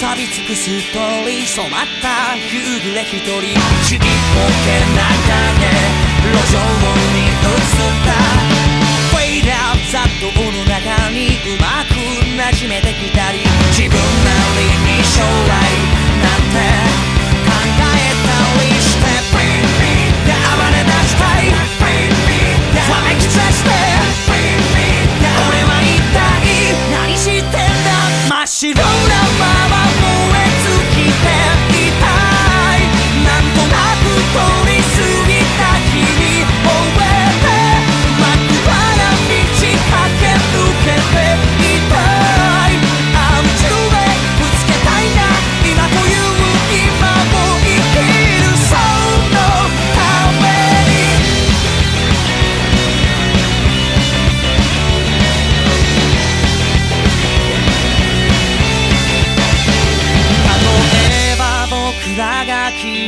錆び尽くす通り染まった夕暮れ一人ちぎっぽけな影路上に映った。にうまくなじめてきたり自分なりに将来